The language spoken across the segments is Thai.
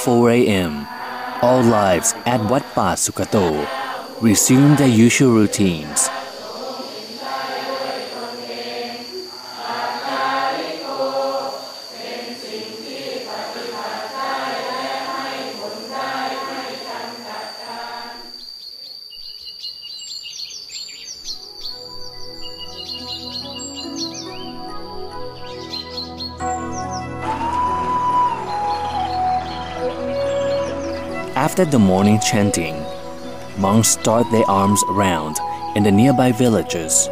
At 4 a.m., all lives at Wat Pa Sukato resume their usual routines. After the morning chanting, monks start their arms around in the nearby villages.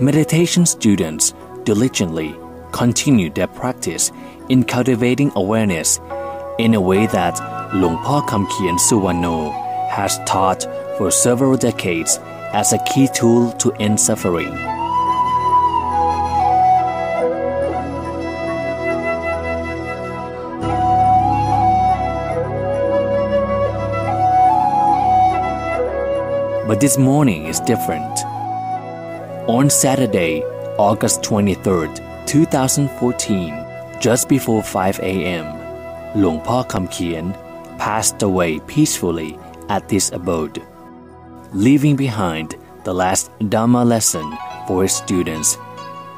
Meditation students diligently continue their practice in cultivating awareness in a way that Luang Por Khamkien Suwano has taught for several decades as a key tool to end suffering. But this morning is different. On Saturday, August 23rd, 2014, just before 5 a.m., Luang Por Khamkien passed away peacefully at this abode, leaving behind the last Dharma lesson for his students,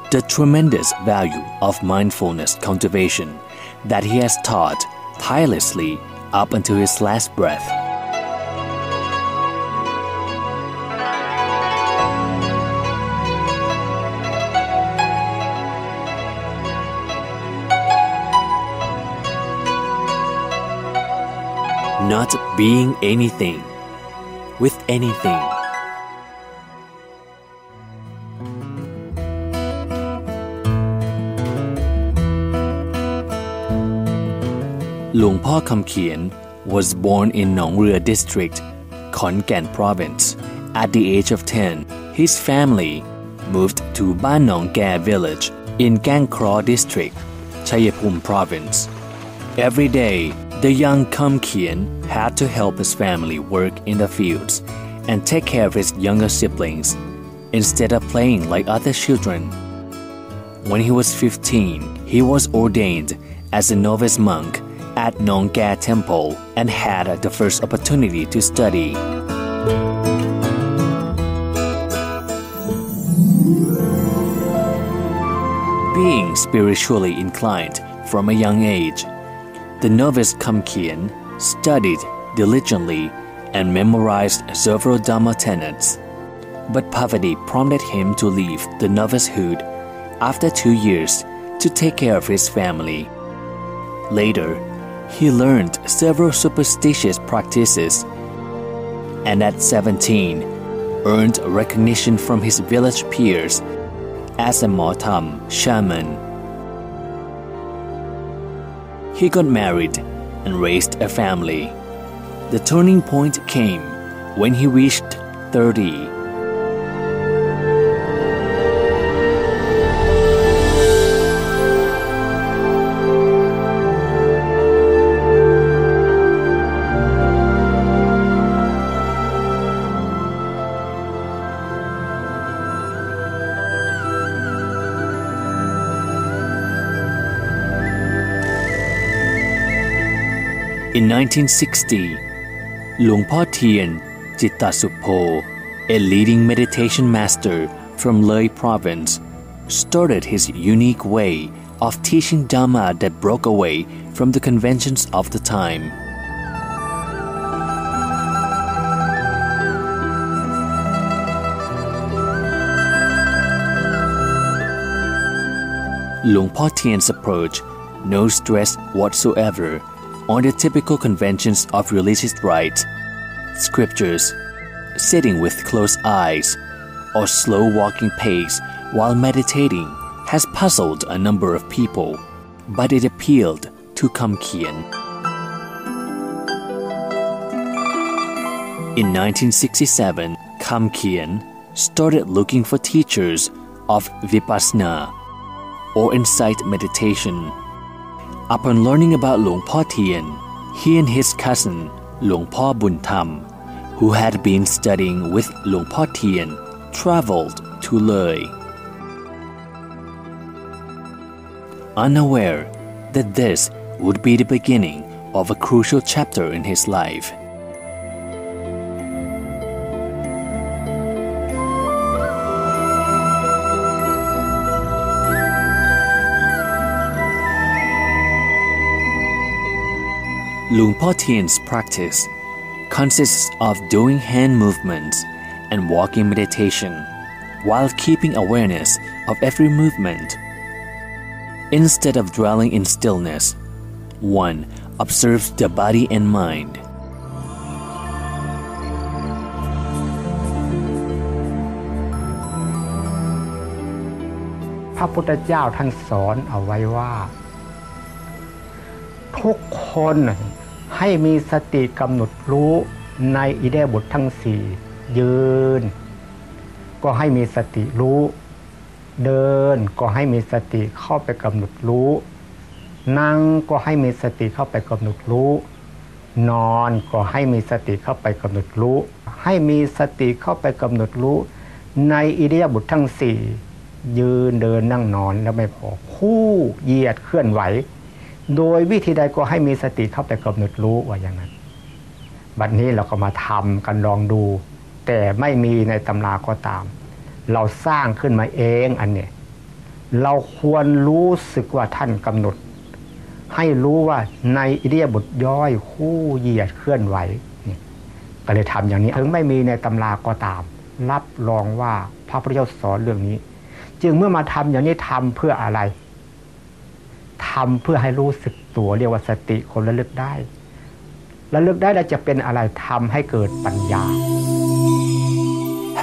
the tremendous value of mindfulness cultivation that he has taught tirelessly up until his last breath. Being anything with anything. Luang Khamkien was born in Nong Ria district, Khon Kaen province. At the age of 10, his family moved to Ban Nong village in Kaeng Kraw district, Chayapum province. Every day, the young Khamkien had to help his family work in the fields and take care of his younger siblings instead of playing like other children. When he was 15, he was ordained as a novice monk at Nong Kae Temple and had the first opportunity to study. Being spiritually inclined from a young age, the novice Khamkien studied diligently and memorized several Dhamma tenets. But poverty prompted him to leave the novicehood after two years to take care of his family. Later, he learned several superstitious practices and at 17 earned recognition from his village peers as a Motam shaman. He got married and raised a family. The turning point came when he reached 30. 1960, Luang Suppo, a leading meditation master from Loi province, started his unique way of teaching Dhamma that broke away from the conventions of the time. Luang Tien's approach, no stress whatsoever on the typical conventions of religious rites, scriptures, sitting with closed eyes, or slow walking pace while meditating has puzzled a number of people, but it appealed to Khamkien. In 1967, Khamkien started looking for teachers of Vipassana. or insight meditation. Upon learning about Luang Po Tien, he and his cousin Luang Po Bun Tham, who had been studying with Luang Po Tien, traveled to Loi. Unaware that this would be the beginning of a crucial chapter in his life. Luang Po Tien's practice consists of doing hand movements and walking meditation while keeping awareness of every movement. Instead of dwelling in stillness, one observes the body and mind. พระพุทธเจ้าท่านสอนเอาไว้ว่า ทุกคน ให้มีสติกำหนดรู้ในอิเดียบททั้งสี่ยืน ก็ให้มีสติรู้ เดินก็ให้มีสติเข้าไปกำหนดรู้ นั่งก็ให้มีสติเข้าไปกำหนดรู้ นอนก็ให้มีสติเข้าไปกำหนดรู้ ให้มีสติเข้าไปกำหนดรู้ ในอิเดียบททั้งสี่ยืนเดินนั่งนอนแล้วไม่พอคู่เหยียดเคลื่อนไหว โดยวิธีใดก็ให้มีสติเข้าไปกำหนดรู้ว่าอย่างนั้น บัดนนี้เราก็มาทำกันลองดู แต่ไม่มีในตำราก็ตาม เราสร้างขึ้นมาเองอันเนี้ยเราควรรู้สึกว่าท่านกำหนด ให้รู้ว่าในอิเดียบทย่อยคู่เหยียดเคลื่อนไหวนี่ก็เลยทำอย่างนี้ ถึงไม่มีในตำราก็ตาม รับรองว่าพระพุทธเจ้าสอนเรื่องนี้ จึงเมื่อมาทำอย่างนี้ทำเพื่ออะไร ทำเพื่อให้รู้สึกตัวเรียกว่าสติคนระลึกได้ระลึกได้แล้วจะเป็นอะไรทำให้เกิดปัญญา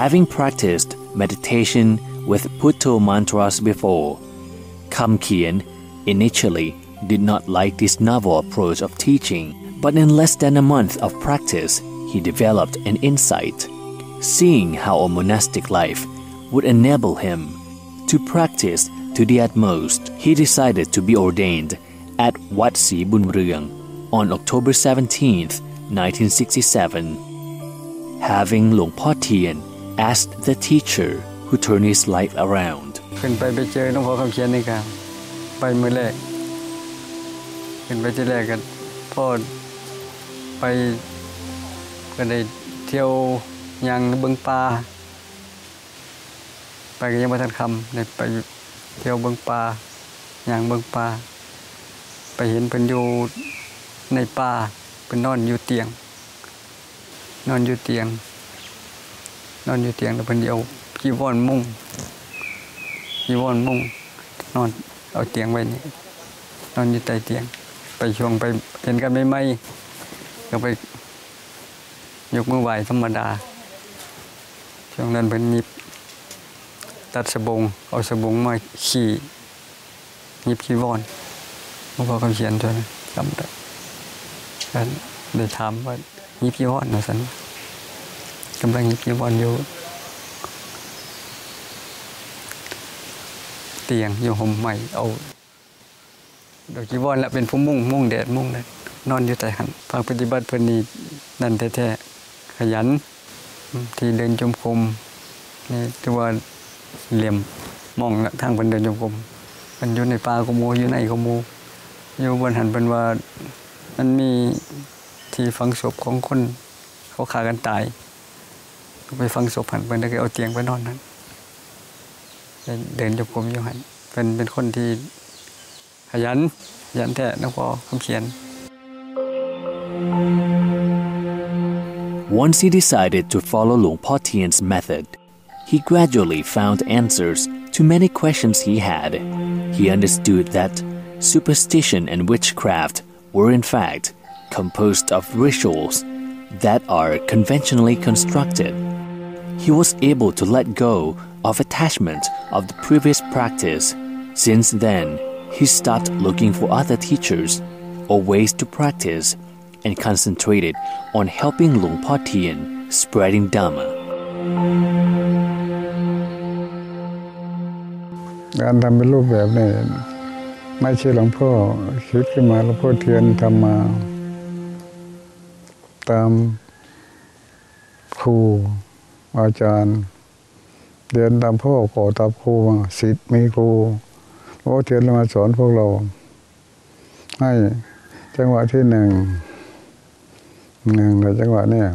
Having practiced meditation with Putto mantras before, Kam Kien initially did not like this novel approach of teaching, but in less than a month of practice, he developed an insight, seeing how a monastic life would enable him to practice to the utmost. He decided to be ordained at Wat Si Bun Ryang on October 17, 1967. Having Luang Po Tien as the teacher who turned his life around. ขึ้นไปไปเจอหลวงพ่อคำเขียนนี่ครับไปมือแรกขึ้นไปที่แรกกันพ่อไปก็ได้เที่ยวยังเบิงปลาไปก็ยังไม่ทันคำได้ไป เที่ยวเบิงปลาอยังเบิงปลาไปเห็นเพิ่นอยู่ในป่าเพิ่นนอนอยู่เตียง นอนอยู่เตียง นอนอยู่เตียงแล้วเพิ่นเอาจีวรมุ่งจีวรมุ่ง นอนเอาเตียงไว้นี่นอนอยู่ใต้เตียง ไปช่วงไปเห็นกันไม่ไม่ก็ไปยกมือไหวธรรมดาช่วงนั้นเป็นนิบ ตัดสบง เอาสบงมาขี่นิบขี้วอนหลวงพ่อคำเขียนจนจำได้ก็ได้ถามว่านิบขี้วอนนะสันกำลังนิบขี้วอนอยู่เตียงอยู่ห่มใหม่เอาดอกจีวรและเป็นผู้มุ่งมุ่งแดดมุ่งแดดนอนอยู่แต่หันภาคปฏิบัติเพิ่นนี่นั่นแท้ๆขยัน ที่เดินจมกรมนี่ถือว่า เหลี่ยมมองทางเพิ่นเดินจมกรมเพิ่นอยู่ในป่าก็หมูอยู่ในก็หมูอยู่บนหันเพิ่นว่ามันมีที่ฝังศพของคนเขาฆ่ากันตายไปฝังศพหันเพิ่นแล้วก็เอาเตียงไปนอนนั้นเดินจงกรมอยู่หันเป็นเป็นคนที่ขยันขยันแต่นักพอคำเขียน Once he decided to follow Luang Po Tien's method, he gradually found answers to many questions he had. He understood that superstition and witchcraft were in fact composed of rituals that are conventionally constructed. He was able to let go of attachment of the previous practice. Since then, he stopped looking for other teachers or ways to practice and concentrated on helping Luang Po Tien spreading Dhamma. การทำเป็นรูปแบบนี่ไม่ใช่หลวงพ่อคิดขึ้นมาหลวงพ่อเทียนทำมา ตามครูอาจารย์เรียนตามพ่อขอตามครูมาสิทธิ์มีครูหลวงพ่อเทียนมาสอนพวกเรา ให้จังหวะที่หนึ่งหนึ่งในจังหวะเนี่ย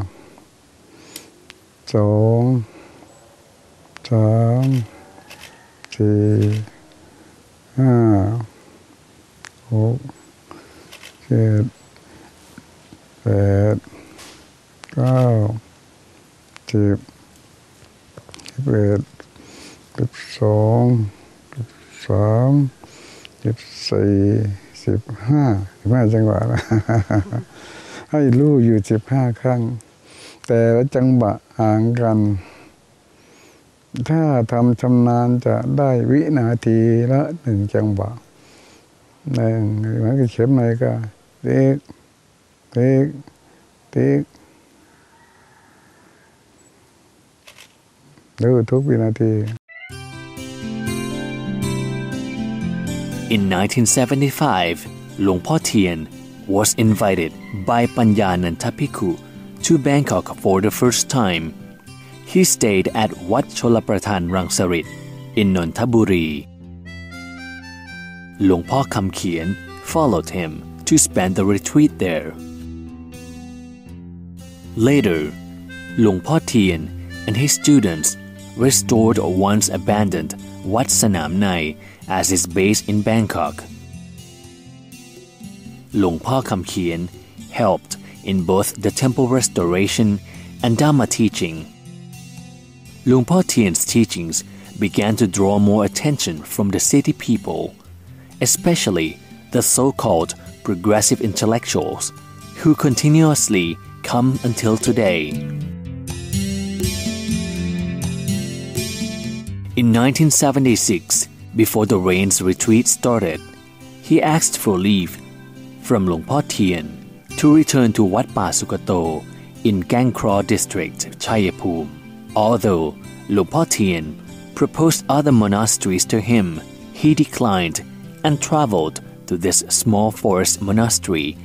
สองสาม สี่ห้าหกเจ็ดแปดเก้าสิบสิบเอ็ดสิบสองสิบสามสิบสี่สิบห้าสิบห้าจังหวะนะให้รู้อยู่สิบห้าครั้ง แต่ละจังหวะห่างกัน ถ้าทำชำนาญจะได้วินาทีละหนึ่งจังหวะหนึ่งเหมือนกับเข็มไหนก็ติ๊กติ๊กติ๊กดูทุกวินาที In 1975, Luang Po Tien was invited by Panyananta Bhikkhu to Bangkok for the first time. He stayed at Wat Cholapratan Rangsarit in Nontaburi. Luang Po Kam followed him to spend the retreat there. Later, Luang Po Tien and his students restored or once abandoned Wat Sanam Nai as his base in Bangkok. Luang Po Kam helped in both the temple restoration and Dharma teaching. Luang Po Tien's teachings began to draw more attention from the city people, especially the so-called progressive intellectuals, who continuously come until today. In 1976, before the rains retreat started, he asked for leave from Luang Po Tien to return to Wat Pa Sukato in Gangkraw district, Chayapum. Although Tien proposed other monasteries to him, he declined and traveled to this small forest monastery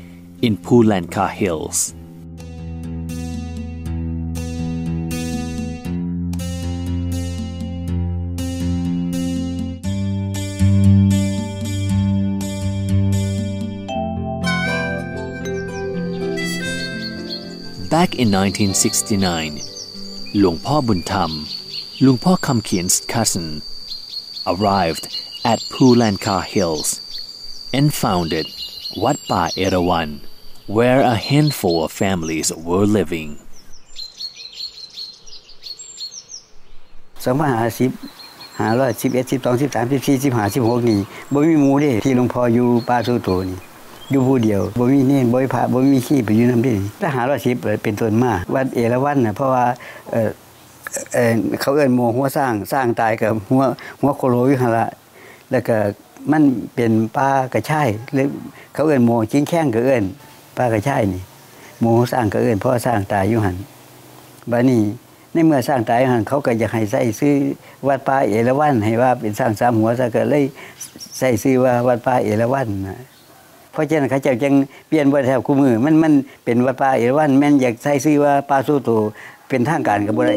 in Pulanka Hills. Back in 1969, หลวงพ่อบุญธรรม หลวงพ่อคำเขียน 's cousin arrived at Pulankar Hills and founded Wat Pa Erawan where a handful of families were living สองพันห้าสิบห้าร้อยสิบเอ็ดสิบสองสิบสามสิบสี่สิบห้าสิบหกนี่บ่มีหมูเด้ที่หลวงพ่ออยู่ป้าสูโตนี่ อยู่ผู้เดียวบ่มีเน่บ่มีพระบ่มีขี้ไปอยู่นำเด้ถ้าหาร้อยสิบเป็นต้นมาวัดเอราวัณน่ะเพราะว่าเออเขาเอิ้นหมู่หัวสร้างสร้างตายกับหัวหัวโคโลอยู่หั่นละแล้วก็มันเป็นป่ากระช่ายหรือเขาเอิ้นหมู่จิ้งแข้งก็เอิ้นป่ากระช่ายนี่หมู่สร้างก็เอิ้นพราะสร้างตายอยู่หั่นบัดนี้ในเมื่อสร้างตายหันเขาก็อยากให้ใส่ซื้อวัดป่าเอราวัณให้ว่าเป็นสร้างสามหัวซะก็เลยใส่ซื้อว่าวัดป่าเอราวัณนะ เพราะฉะนั้นเขาเจ้าจึงเปลี่ยนบ่ได้แถวคู่มือ มันมันเป็นวัดป่าเอราวัณแม่นอยากใส่ซื้อว่าป่าสู้โตเป็นทางการก็บ่ได้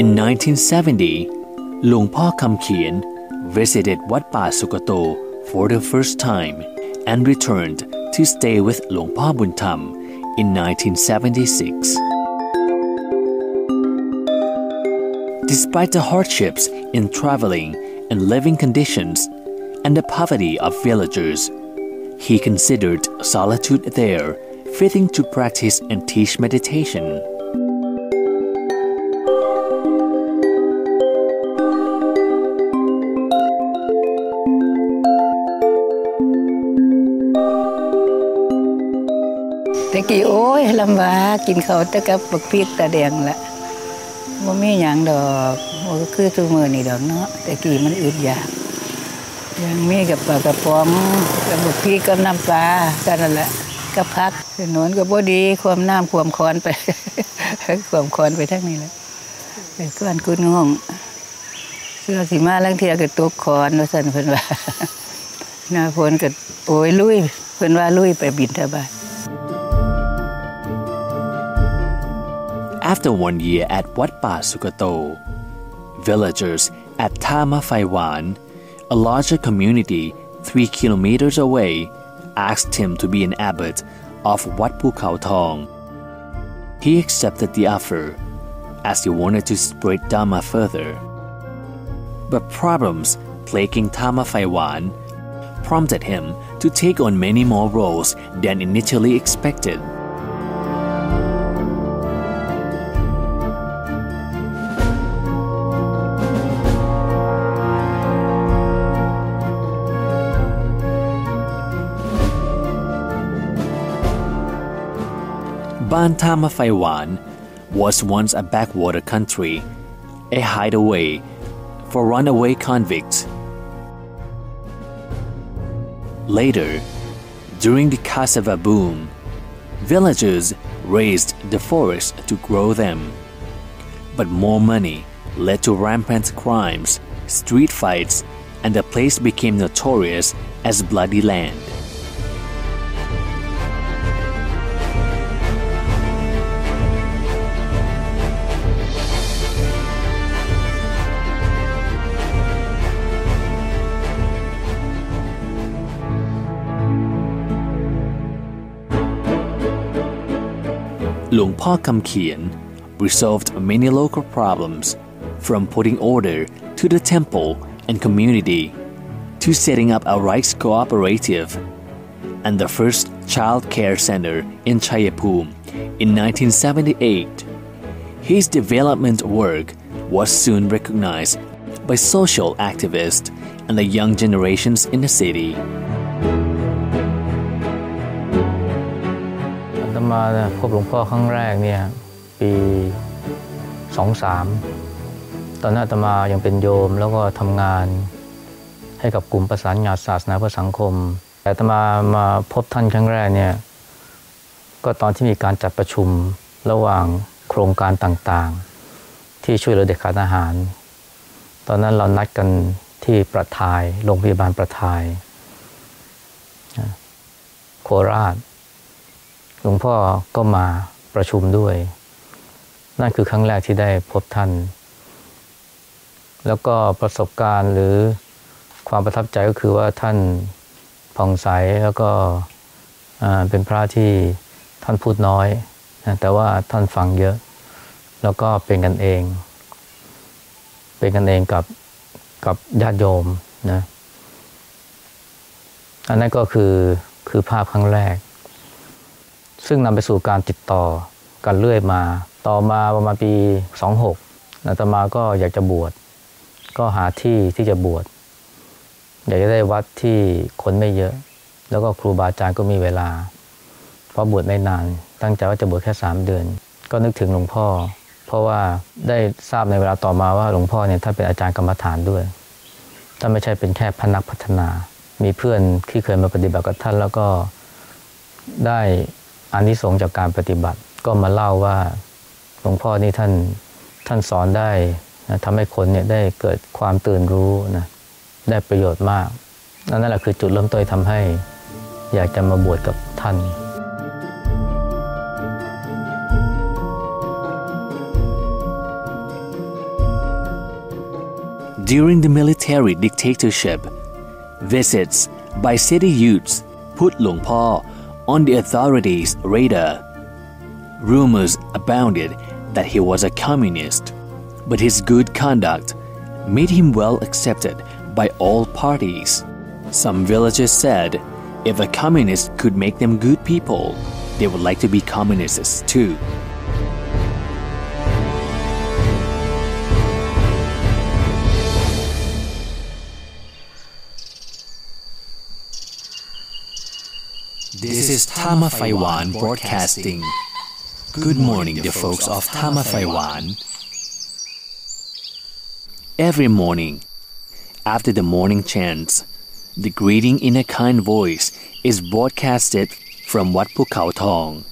In 1970, Luang Po Kam Kien visited Wat Pa Sukato for the first time and returned to stay with Luang Po Bun Tham in 1976. Despite the hardships in traveling and living conditions and the poverty of villagers, he considered solitude there fitting to practice and teach meditation. แต่กี้โอ้ยลำบากกินเขาต่กับบักพริกตาแดงละว่ามีหยังดอกบ่คือทุกมือนี่ดอกเนาะแต่กี้มันอึดอยาก ยังมีกับปลากระป๋องกับบักพริกกับน้ำปลากันนั่นแหละกับพักถนนก็บ่ดีความน้ำความคอนไป ความคอนไปทั้งนี้แหละไปก้อนกุนงงเรือสิมาลังเทียก็ตกคอนว่าซั่นเพิ่นว่าหน้าฝนก็โอ้ยลุยเพิ่นว่าลุยไปบินทบาท After one year at Wat Pa Sukato, villagers at Tama Phaiwan, a larger community three kilometers away, asked him to be an abbot of Wat Pu Khao Thong. He accepted the offer as he wanted to spread Dharma further. But problems plaguing Tama Phaiwan prompted him to take on many more roles than initially expected. Bantama Phaiwan was once a backwater country, a hideaway for runaway convicts. Later, during the cassava boom, villagers raised the forest to grow them. But more money led to rampant crimes, street fights, and the place became notorious as Bloody Land. Luang Pa Kam Kien resolved many local problems, from putting order to the temple and community, to setting up a rice cooperative and the first child care center in Chayapum in 1978. His development work was soon recognized by social activists and the young generations in the city. มาพบหลวงพ่อครั้งแรกเนี่ยปี23ตอนนั้นอาตมายังเป็นโยมแล้วก็ทำงานให้กับกลุ่มประสานงานศาสนาเพื่อสังคม แต่อาตมามาพบท่านครั้งแรกเนี่ยก็ตอนที่มีการจัดประชุมระหว่างโครงการต่างๆ ที่ช่วยเหลือเด็กขาดอาหาร ตอนนั้นเรานัดกันที่ประทายโรงพยาบาลประทาย โคราช หลวงพ่อก็มาประชุมด้วย นั่นคือครั้งแรกที่ได้พบท่าน แล้วก็ประสบการณ์หรือความประทับใจก็คือว่าท่านผ่องใสแล้วก็เป็นพระที่ท่านพูดน้อยนะแต่ว่าท่านฟังเยอะ แล้วก็เป็นกันเอง เป็นกันเองกับกับญาติโยมนะอันนั้นก็คือคือภาพครั้งแรก ซึ่งนำไปสู่การติดต่อกันเรื่อยมา ต่อมาประมาณปี 26อาตมาก็อยากจะบวช ก็หาที่ที่จะบวช อยากจะได้วัดที่คนไม่เยอะ แล้วก็ครูบาอาจารย์ก็มีเวลา เพราะบวชไม่นาน ตั้งใจว่าจะบวชแค่สามเดือน ก็นึกถึงหลวงพ่อ เพราะว่าได้ทราบในเวลาต่อมาว่าหลวงพ่อเนี่ยท่านเป็นอาจารย์กรรมฐานด้วย ท่านไม่ใช่เป็นแค่พนักพัฒนา มีเพื่อนที่เคยมาปฏิบัติกับท่านแล้วก็ได้ อานิสงส์จากการปฏิบัติก็มาเล่าว่าหลวงพ่อนี่ท่านท่านสอนได้นะทำให้คนเนี่ยได้เกิดความตื่นรู้นะได้ประโยชน์มากนั่นแหละคือจุดเริ่มต้นทำให้อยากจะมาบวชกับท่าน During the military dictatorship, visits by city youths put Luang Pa on the authorities' radar. Rumors abounded that he was a communist, but his good conduct made him well accepted by all parties. Some villagers said if a communist could make them good people, they would like to be communists too. This is Tama Faiwan Broadcasting. Good morning, the folks of Tama Faiwan. Every morning, after the morning chants, the greeting in a kind voice is broadcasted from Wat Pu Khao Thong.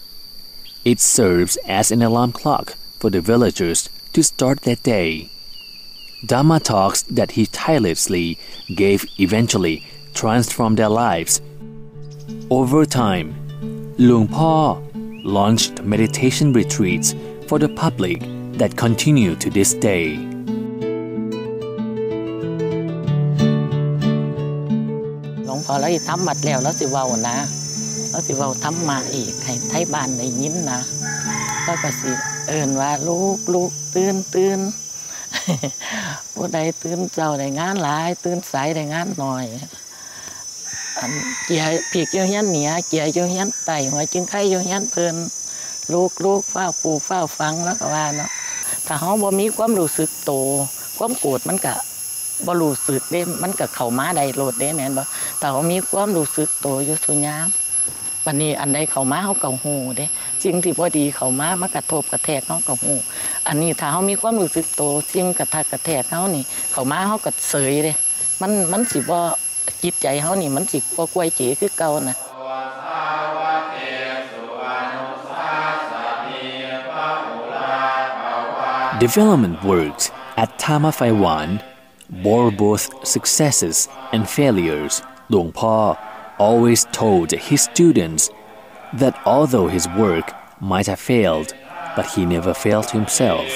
It serves as an alarm clock for the villagers to start their day. Dharma talks that he tirelessly gave eventually transformed their lives. Over time, Luang Po launched meditation retreats for the public that continue to this day. หลวงพ่อแล้วทำบัดแล้วแล้วสิเว้านะแล้วสิเว้าทำมาอีกให้ไทยบ้านได้ยินนะแล้วก็สิเอินว่าลูกลูกตื่นตื่นผู้ใดตื่นเจ้าได้งานหลาย ตื่นสายได้งานหน้อย อันเกียร์ผีกอยู่เฮียนเหนียเกียร์อยู่เฮียนไต่หัวจึงไข่อยู่เฮียนเพลินลูกลูกเฝ้าปูเฝ้าฟังแล้วก็ว่าเนาะถ้าเฮาบ่มีความรู้สึกโต ความโกรธมันก็บ่รู้สึกเด้มันก็เข้าม้าได้โลดเด้แม่นบ่แต่เฮามีความรู้สึกโตอยู่สุยามวันนี้อันใดเข้าม้าเฮาเก็ฮู้เด้สิ่งที่บ่ดีเข้าม้ามากระทบกระแทกเฮาก็ฮู้อันนี้ถ้าเฮามีความรู้สึกโตสิ่งกระทบกระแทกเฮานี่ เข้าม้าเฮาก็เสยเด้มันมันสิบ่ จิตใจเฮานี่มันสิบ่กวยเจคือเก่านะ Development works at Tama Faiwan bore both successes and failures. Luang Po always told his students that although his work might have failed, but he never failed himself.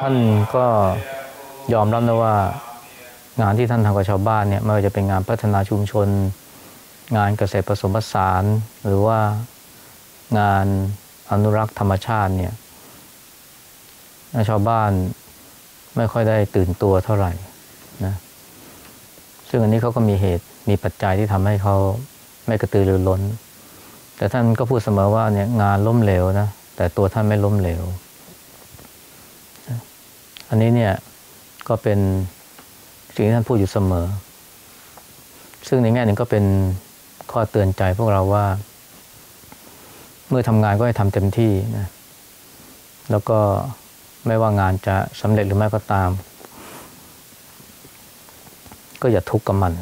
ท่านก็ยอมรับนะว่า งานที่ท่านทำกับชาวบ้านเนี่ยไม่ว่าจะเป็นงานพัฒนาชุมชน งานเกษตรผสมผสาน หรือว่างานอนุรักษ์ธรรมชาติเนี่ยชาวบ้านไม่ค่อยได้ตื่นตัวเท่าไหร่นะซึ่งอันนี้เขาก็มีเหตุมีปัจจัยที่ทำให้เขาไม่กระตือรือร้น แต่ท่านก็พูดเสมอว่าเนี่ยงานล้มเหลวนะแต่ตัวท่านไม่ล้มเหลว อันนี้เนี่ยก็เป็น สิ่งที่ท่านพูดอยู่เสมอ ซึ่งในแง่หนึ่งก็เป็นข้อเตือนใจพวกเราว่า เมื่อทำงานก็ให้ทำเต็มที่นะแล้วก็ไม่ว่างานจะสำเร็จหรือไม่ก็ตาม ก็อย่าทุกข์กับมัน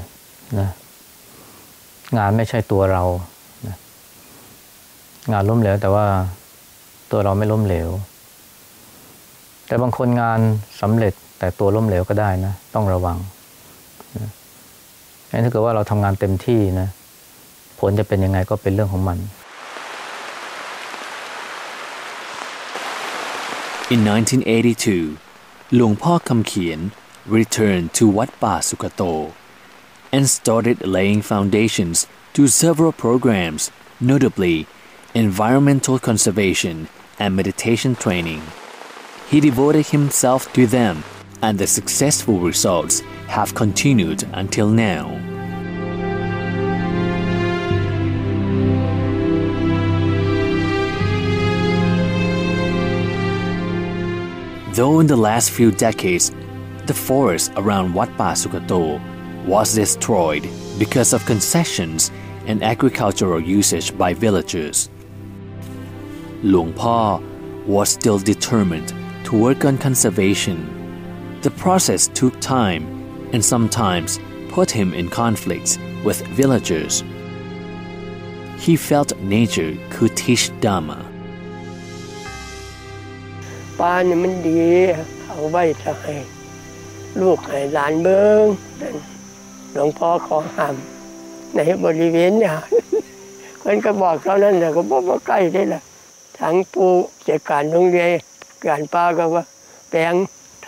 นะงานไม่ใช่ตัวเรานะงานล้มเหลวแต่ว่าตัวเราไม่ล้มเหลว แต่บางคนงานสำเร็จ แต่ตัวล้มเหลวก็ได้นะ ต้องระวังนะถ้าเกิดว่าเราทำงานเต็มที่นะ ผลจะเป็นยังไงก็เป็นเรื่องของมัน In 1982, Luang Po Kam Kien returned to Wat Pa Sukato and started laying foundations to several programs, notably environmental conservation and meditation training. He devoted himself to them, and the successful results have continued until now. Though in the last few decades, the forest around Wat Pa Sukato was destroyed because of concessions and agricultural usage by villagers. Luang Po was still determined to work on conservation. The process took time and sometimes put him in conflicts with villagers. He felt nature could teach Dhamma. ปลานี่มันดีเอาไว้จะให้ลูกให้หลานเบิ้งหลวงพ่อขอห้ามในบริเวณเนี่ยคนก็บอกเท่านั้นแต่ก็บอกว่าใกล้ได้ละทั้งปูจัดการโรงเรียนการปลาก็ว่าแปลง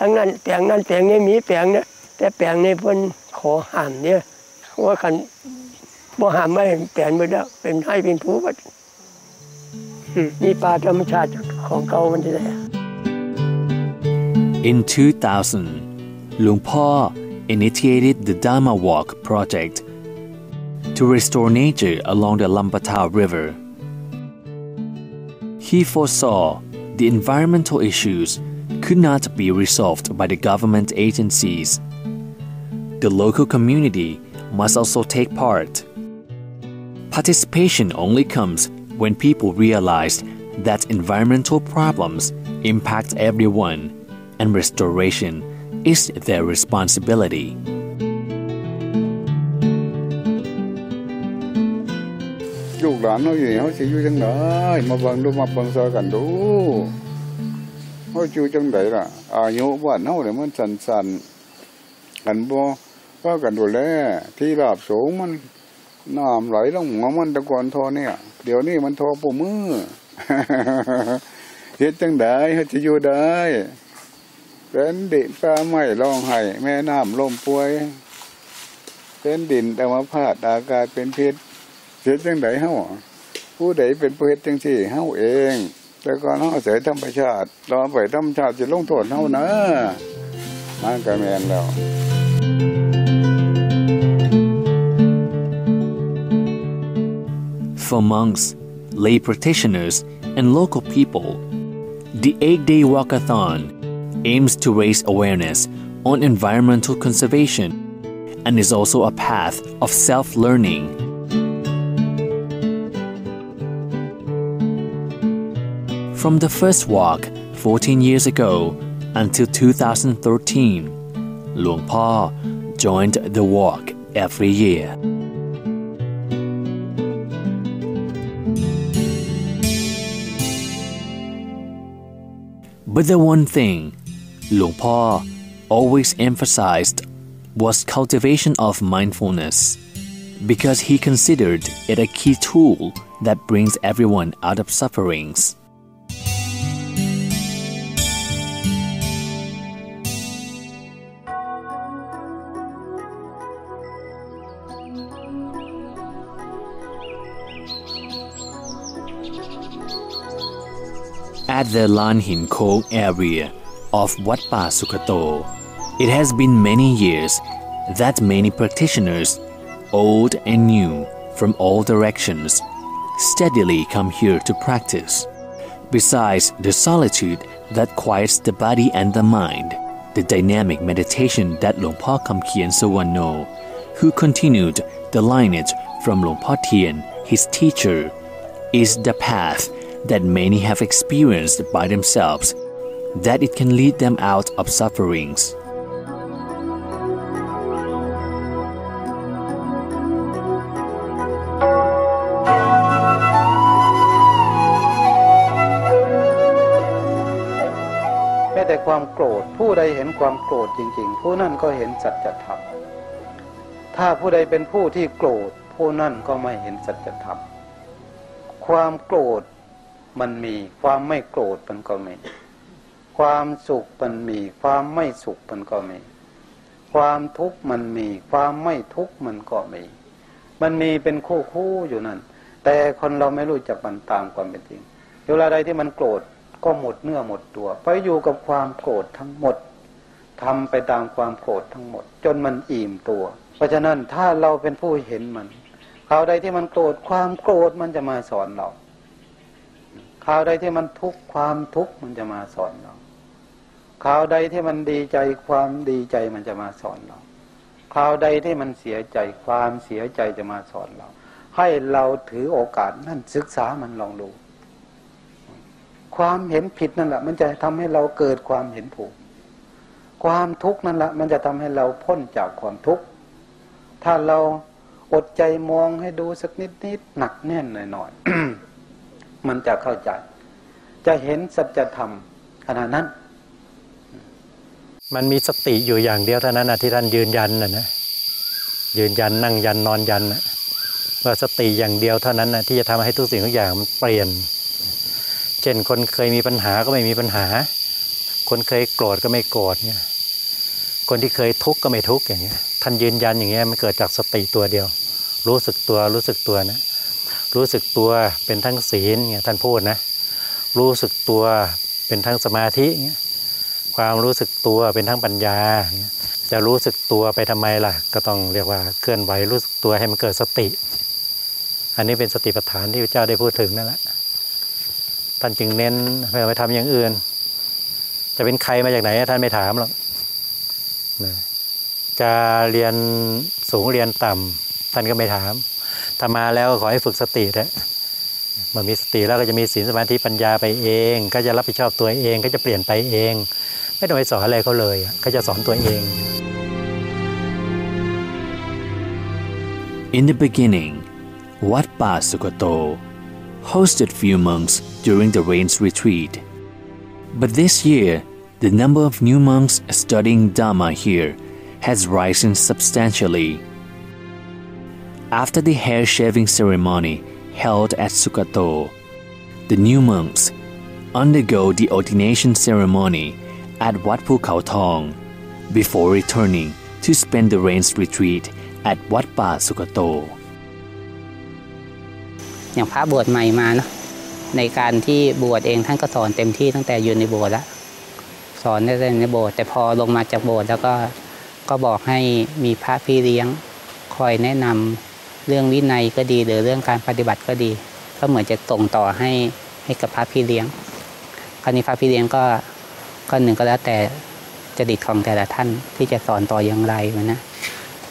ทั้งนั้นแปลงนั้นแปลงนี้มีแปลงเนี่ยแต่แปลงในเพิ่นขอห้ามเนี่ยว่าคันบ่ห้ามไม่แปลงไปแล้วเป็นให้เป็นผู้บัดนี่ปลาธรรมชาติของเก่ามันจะได้ In 2000, Luang Po initiated the Dharma Walk project to restore nature along the Lampatau River. He foresaw the environmental issues could not be resolved by the government agencies. The local community must also take part. Participation only comes when people realize that environmental problems impact everyone and restoration is their responsibility. เบิ่งดูมาเบิ่งซอยกันดูเขาอยู่จังไดล่ะ อายุบ้านเฮาเนี่ยมันสั้นกันบ่ก็กันดูแลที่ราบสูงมันน้ำไหลลงหัวมันตะกอนทอเนี่ย เดี๋ยวนี้มันทอปูมือเฮ็ดจังไดเขาจะอยู่ได้เป็นดินฟ้าไม้ร้องไห้แม่น้ำล่มป่วย เป็นดินแต่ว่าพาดอากาศเป็นพิษเฮ็ดจังไดเฮาผู้ใดเป็นผู้เฮ็ดจังซี่เฮาเอง แต่ก่อนเฮาเสียธรรมชาติรอไปธรรมชาติจะลงโทษเฮานะมันก็แม่นแล้ว For monks, lay practitioners, and local people, the eight day walkathon aims to raise awareness on environmental conservation and is also a path of self From the first walk 14 years ago until 2013, Luang Pa joined the walk every year. But the one thing Luang Pa always emphasized was cultivation of mindfulness because he considered it a key tool that brings everyone out of sufferings. At the Lan Hin Kong area of Wat Pa Sukato, it has been many years that many practitioners, old and new, from all directions, steadily come here to practice. Besides the solitude that quiets the body and the mind, the dynamic meditation that Luang Pa Kam Kien Sawano, who continued the lineage from Luang Pa Tien, his teacher, is the path that many have experienced by themselves, that it can lead them out of sufferings. แต่ความโกรธผู้ใดเห็นความโกรธจริง ๆ ผู้นั่นก็เห็นสัจธรรมถ้าผู้ใดเป็นผู้ที่โกรธผู้นั่นก็ไม่เห็นสัจธรรมความโกรธ มันมี ความไม่โกรธมันก็มี ความสุขมันมี ความไม่สุขมันก็มี ความทุกข์มันมี ความไม่ทุกข์มันก็มี มันมีเป็นคู่คู่อยู่นั่น แต่คนเราไม่รู้จักมันตามความเป็นจริงเวลาใดที่มันโกรธก็หมดเนื้อหมดตัว ไปอยู่กับความโกรธทั้งหมดทำไปตามความโกรธทั้งหมด จนมันอิ่มตัว เพราะฉะนั้นถ้าเราเป็นผู้เห็นมันคราวใดที่มันโกรธความโกรธมันจะมาสอนเรา คราวใดที่มันทุกข์ความทุกข์มันจะมาสอนเราคราวใดที่มันดีใจความดีใจมันจะมาสอนเราคราวใดที่มันเสียใจความเสียใจจะมาสอนเรา ให้เราถือโอกาสนั่นศึกษามันลองดู ความเห็นผิดนั่นแหละ มันจะทำให้เราเกิดความเห็นถูก ความทุกข์นั่นแหละ มันจะทำให้เราพ้นจากความทุกข์ ถ้าเราอดใจมองให้ดูสักนิดนิดหนักแน่นหน่อยหน่อย มันจะเข้าใจ จะเห็นสัจธรรมขณะนั้น มันมีสติอยู่อย่างเดียวเท่านั้นนะที่ท่านยืนยันนะนะยืนยันนั่งยันนอนยันนะว่าสติอย่างเดียวเท่านั้นนะที่จะทำให้ทุกสิ่งทุกอย่างมันเปลี่ยน เช่นคนเคยมีปัญหาก็ไม่มีปัญหา คนเคยโกรธก็ไม่โกรธเนี่ยคนที่เคยทุกข์ก็ไม่ทุกข์อย่างเงี้ยท่านยืนยันอย่างเงี้ยมันเกิดจากสติตัวเดียว รู้สึกตัวรู้สึกตัวนะ รู้สึกตัวเป็นทั้งศีลเนี่ยท่านพูดนะรู้สึกตัวเป็นทั้งสมาธิเนี่ยความรู้สึกตัวเป็นทั้งปัญญา จะรู้สึกตัวไปทำไมล่ะ ก็ต้องเรียกว่าเคลื่อนไหวรู้สึกตัวให้มันเกิดสติ อันนี้เป็นสติปัฏฐานที่พระเจ้าได้พูดถึงนั่นแหละท่านจึงเน้นไม่ไปทำอย่างอื่น จะเป็นใครมาจากไหนท่านไม่ถามหรอกจะเรียนสูงเรียนต่ำท่านก็ไม่ถาม ถ้ามาแล้วขอให้ฝึกสตินะเมื่อมีสติแล้วก็จะมีศีลสมาธิปัญญาไปเอง ก็จะรับผิดชอบตัวเองก็จะเปลี่ยนไปเอง ไม่ต้องไปสอนอะไรเขาเลยก็จะสอนตัวเอง In the beginning, Wat Pa Sukoto hosted few monks during the rains retreat. But this year, the number of new monks studying Dharma here has risen substantially. After the hair shaving ceremony held at Sukato, the new monks undergo the ordination ceremony at Wat Pu Khao Thong before returning to spend the rains retreat at Wat Pa Sukato. อย่างพระบวชใหม่มาเนาะในการที่บวชเองท่านก็สอนเต็มที่ตั้งแต่อยู่ในโบสถ์แล้วสอนได้ในโบสถ์แต่พอลงมาจากโบสถ์แล้วก็ก็บอกให้มีพระพี่เลี้ยง คอยแนะนำ เรื่องวินัยก็ดี หรือเรื่องการปฏิบัติก็ดี ก็เหมือนจะส่งต่อให้ให้กับพระพี่เลี้ยง คราวนี้พระพี่เลี้ยงก็ก็หนึ่งก็แล้วแต่จริตของแต่ละท่านที่จะสอนต่ออย่างไรนะ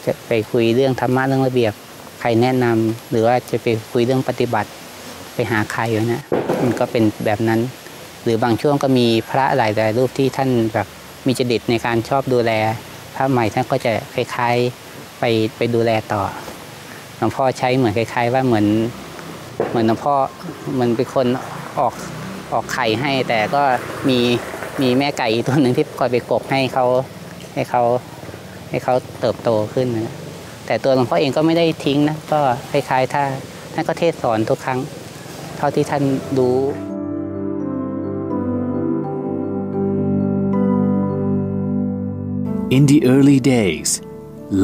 จะไปคุยเรื่องธรรมะเรื่องระเบียบใครแนะนำหรือว่าจะไปคุยเรื่องปฏิบัติไปหาใครนะมันก็เป็นแบบนั้น หรือบางช่วงก็มีพระหลายๆรูปที่ท่านแบบมีจดิตในการชอบดูแลพระใหม่ท่านก็จะคล้ายๆไปไปดูแลต่อ ลวงพ่อใช้เหมือนคล้ายๆ ว่าเหมือนเหมือนหลวงพ่อมันเป็นคนออกออกไข่ให้ แต่ก็มีมีแม่ไก่ตัวหนึ่งที่คอยไปกบให้เขาให้เขาให้เขาเติบโตขึ้นนะแต่ตัวหลวงพ่อเองก็ไม่ได้ทิ้งนะก็คล้ายๆถ้าท่านก็เทศสอนทุกครั้ง เท่าที่ท่านรู้ In the early days,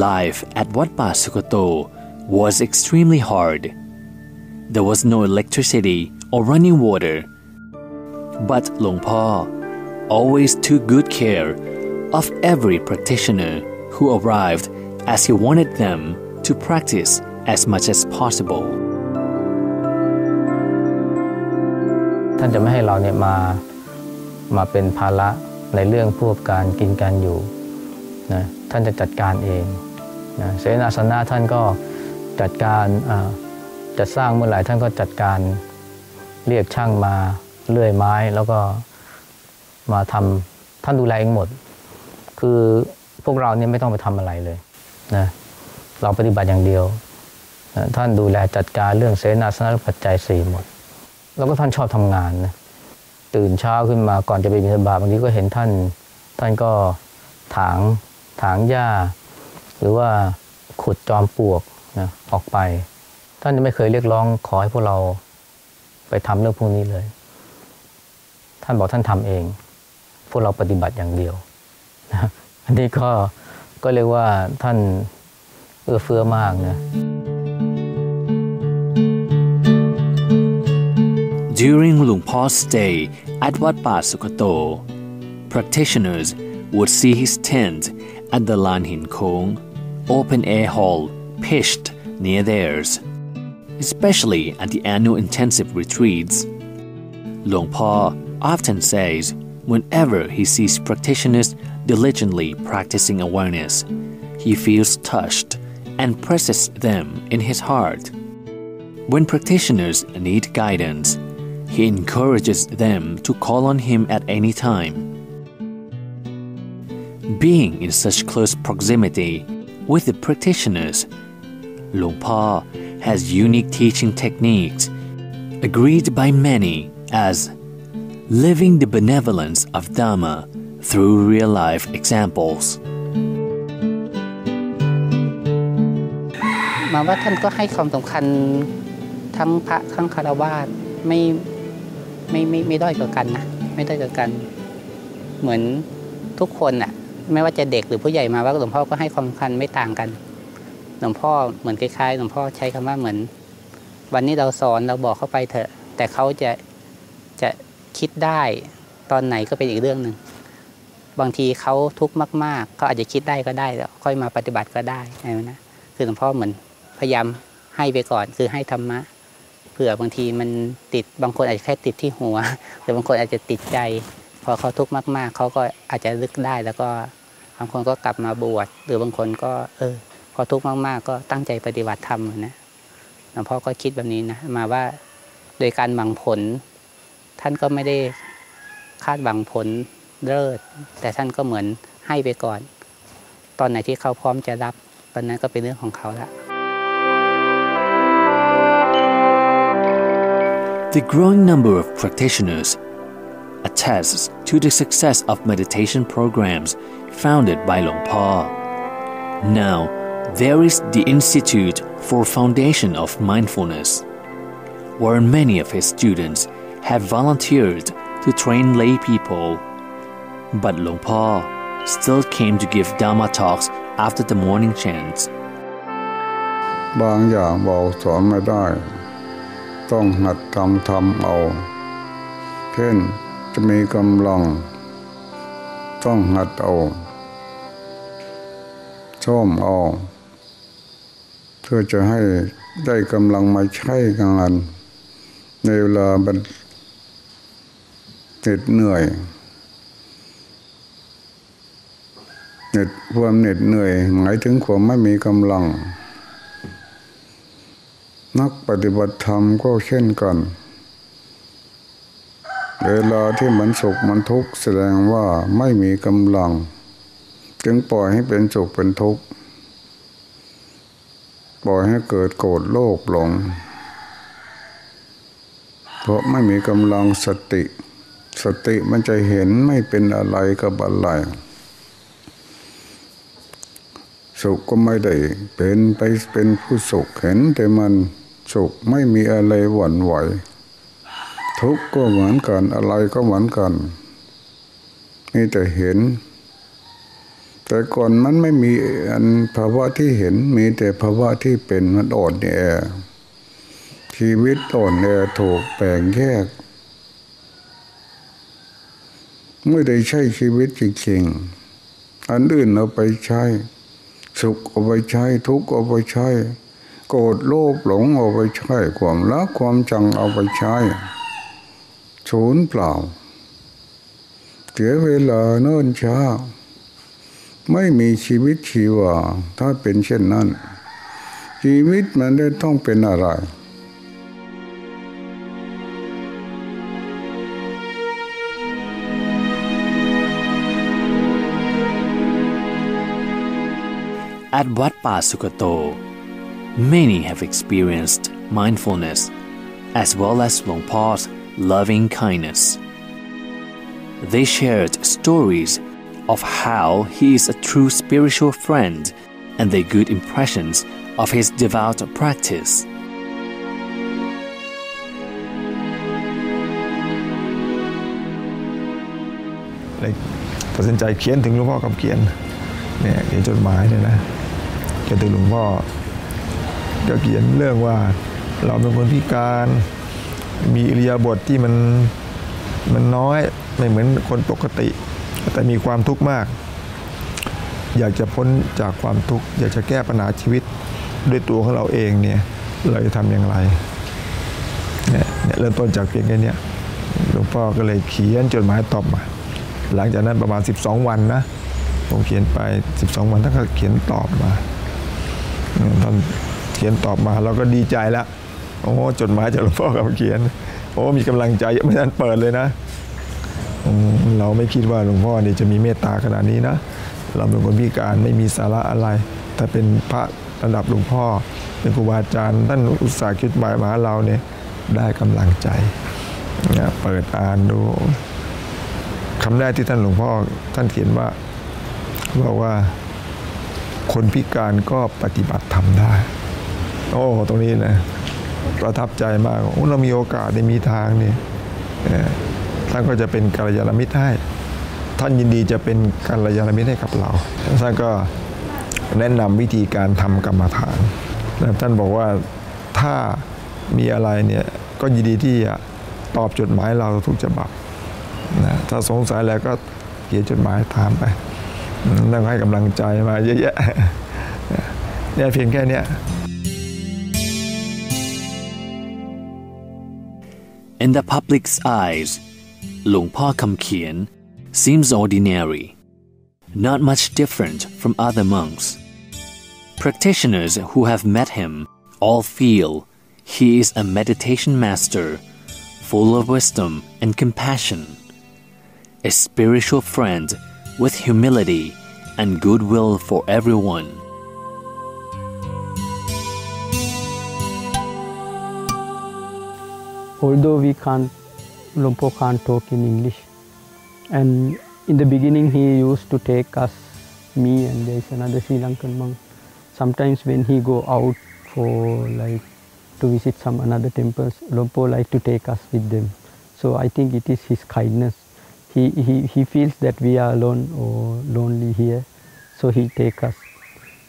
life at Wat Pa Sukoto was extremely hard. There was no electricity or running water. But Long Pa always took good care of every practitioner who arrived as he wanted them to practice as much as possible. ท่านจะไม่ให้เราเนี่ยมามาเป็นภาระในเรื่องพวกการกินการอยู่นะท่านจะจัดการเองนะเสนาสนะท่านก็ จัดการจะสร้างเมื่อไหร่ท่านก็จัดการเรียกช่างมาเลื่อยไม้แล้วก็มาทำท่านดูแลเองหมด คือพวกเราเนี่ยไม่ต้องไปทำอะไรเลยนะเราปฏิบัติอย่างเดียวนะท่านดูแลจัดการเรื่องเสนาสนะปัจจัยสี่หมด แล้วก็ท่านชอบทำงานนะตื่นเช้าขึ้นมาก่อนจะไปบิณฑบาตบางทีก็เห็นท่าน ท่านก็ถางถางหญ้า หรือว่าขุดจอมปลวก นะออกไป ท่านจะไม่เคยเรียกร้องขอให้พวกเราไปทำเรื่องพวกนี้เลย ท่านบอกท่านทำเอง พวกเราปฏิบัติอย่างเดียวนะอันนี้ก็ก็เรียกว่าท่านเอื้อเฟื้อมากนะ During Lung Pa's stay at Wat Pa Sukato, practitioners would see his tent at the Lan Hin Kong open air hall pitched near theirs, especially at the annual intensive retreats. Long Pa often says whenever he sees practitioners diligently practicing awareness, he feels touched and presses them in his heart. When practitioners need guidance, he encourages them to call on him at any time. Being in such close proximity with the practitioners, Long Pa has unique teaching techniques agreed by many as living the benevolence of Dharma through real life examples. มาว่าท่านก็ให้ความสำคัญทั้งพระทั้งคารวาสไม่ไม่ไม่ไม่ด้อยกว่ากันนะไม่ด้อยกว่ากัน เหมือนทุกคนอะไม่ว่าจะเด็กหรือผู้ใหญ่มาว่าหลวงพ่อก็ให้ความสำคัญไม่ต่างกัน หลวงพ่อเหมือนคล้ายๆหลวงพ่อใช้คำว่าเหมือน วันนี้เราสอนเราบอกเข้าไปเถอะ แต่เขาจะจะคิดได้ตอนไหนก็เป็นอีกเรื่องหนึ่งบางทีเขาทุกข์มาก ๆ เขาอาจจะคิดได้ก็ได้แล้วค่อยมาปฏิบัติก็ได้นะคือหลวงพ่อเหมือนพยายามให้ไปก่อนคือให้ธรรมะเผื่อบางทีมันติดบางคนอาจจะแค่ติดที่หัวหรือบางคนอาจจะติดใจ พอเขาทุกข์มาก ๆ เขาก็อาจจะลึกได้แล้วก็บางคนก็กลับมาบวชหรือบางคนก็ เออ อทุกข์มากๆ ก็ตั้งใจปฏิบัติธรรมนะหลวงพ่อก็คิดแบบนี้นะมาว่าโดยการหวังผล ท่านก็ไม่ได้คาดหวังผลเลิศแต่ท่านก็เหมือนให้ไปก่อน ตอนไหนที่เขาพร้อมจะรับ ตอนนั้นก็เป็นเรื่องของเขาละ The growing number of practitioners attests to the success of meditation programs founded by Long Po. Now, there is the Institute for Foundation of Mindfulness, where many of his students have volunteered to train lay people. But Long Po still came to give Dharma talks after the morning chants. บางอย่างบอกสอนไม่ได้ ต้องหัดทำทำเอา เช่นจะมีกำลัง ต้องหัดเอาช่อมเอาเ พื่อจะให้ได้กำลังมาใช้งาน ในเวลาบันเหน็ดเหนื่อยเหน็ดความเหน็ดเหนื่อย หมายถึงความไม่มีกำลัง นักปฏิบัติธรรมก็เช่นกัน เวลาที่มันสุขมันทุกข์แสดงว่าไม่มีกำลัง จึงปล่อยให้เป็นสุขเป็นทุกข์ ปล่อยให้เกิดโกรธโลภหลง เพราะไม่มีกำลังสติ สติมันจะเห็นไม่เป็นอะไรกับอะไรสุขก็ไม่ได้เป็นไปเป็นผู้สุขเห็นแต่มันสุขไม่มีอะไรหวั่นไหว ทุกข์ก็เหมือนกันอะไรก็เหมือนกันนี่แต่เห็น แต่ก่อนมันไม่มีอันภาวะที่เห็นมีแต่ภาวะที่เป็นมันอ่อนแอชีวิตอ่อนแอถูกแบ่งแยกไม่ได้ใช้ชีวิตจริงๆ อันอื่นเอาไปใช้ สุขเอาไปใช้ ทุกข์เอาไปใช้ โกรธโลภหลงเอาไปใช้ ความรักความจังเอาไปใช้ศูนย์เปล่า เสียเวลาเนิ่นช้า ไม่มีชีวิตชีวาถ้าเป็นเช่นนั้น ชีวิตมันได้ต้องเป็นอะไร At Wat Pa Sukato, many have experienced mindfulness as well as Long Pa's loving kindness. They shared stories of how he is a true spiritual friend and their good impressions of his devout practice. เลยตัดสินใจเขียนถึงหลวงพ่อคำเขียนเนี่ยเขียนจดหมายเนี่ยนะเขียนถึงหลวงพ่อก็เขียนเรื่องว่าเราเป็นคนพิการมีอิริยาบถทที่มันมันน้อยไม่เหมือนคนปกติ แต่มีความทุกข์มาก อยากจะพ้นจากความทุกข์ อยากจะแก้ปัญหาชีวิตด้วยตัวของเราเองเนี่ยเราจะทำอย่างไรเนี่ยเริ่มต้นจากเพียงแค่นี้หลวงพ่อก็เลยเขียนจดหมายตอบมา หลังจากนั้นประมาณ 12 วันนะผมเขียนไป 12 วันท่านก็เขียนตอบมาท่านเขียนตอบมาเราก็ดีใจแล้วโอ้จดหมายจากหลวงพ่อกับเขียน โอ้มีกำลังใจไม่ทันเปิดเลยนะ เราไม่คิดว่าหลวงพ่อเนี่ยจะมีเมตตาขนาดนี้นะ เราเป็นคนพิการไม่มีสาระอะไรแต่เป็นพระระดับหลวงพ่อ เป็นครูบาอาจารย์ท่านอุตส่าห์คิดหมายมาเราเนี่ยได้กำลังใจเนี่ยเปิดอ่านดูคำแรกที่ท่านหลวงพ่อท่านเขียนว่าบอกว่าคนพิการก็ปฏิบัติทำได้ โอ้ตรงนี้นะประทับใจมากโอ้เรามีโอกาสได้มีทางนี่ ท่านก็จะเป็นกัลยาณมิตรให้ ท่านยินดีจะเป็นกัลยาณมิตรให้กับเรา ท่านก็แนะนำวิธีการทำกรรมฐาน ท่านบอกว่าถ้ามีอะไรเนี่ยก็ยินดีที่จะตอบจดหมายเราทุกฉบับนะถ้าสงสัยแล้วก็เขียนจดหมายถามไปต้องให้กำลังใจมาเยอะแยะเนี่ยเพียงแค่นี้ In the public's eyes, Lung Pa Kam Kien seems ordinary, not much different from other monks. Practitioners who have met him all feel he is a meditation master, full of wisdom and compassion, a spiritual friend with humility and goodwill for everyone. although we can't Lumpo can't talk in English And in the beginning, he used to take us, me and there's another Sri Lankan monk. Sometimes when he go out for like to visit some another temples, Lompo like to take us with them. So I think it is his kindness. He, he, he feels that we are alone or lonely here, so he take us.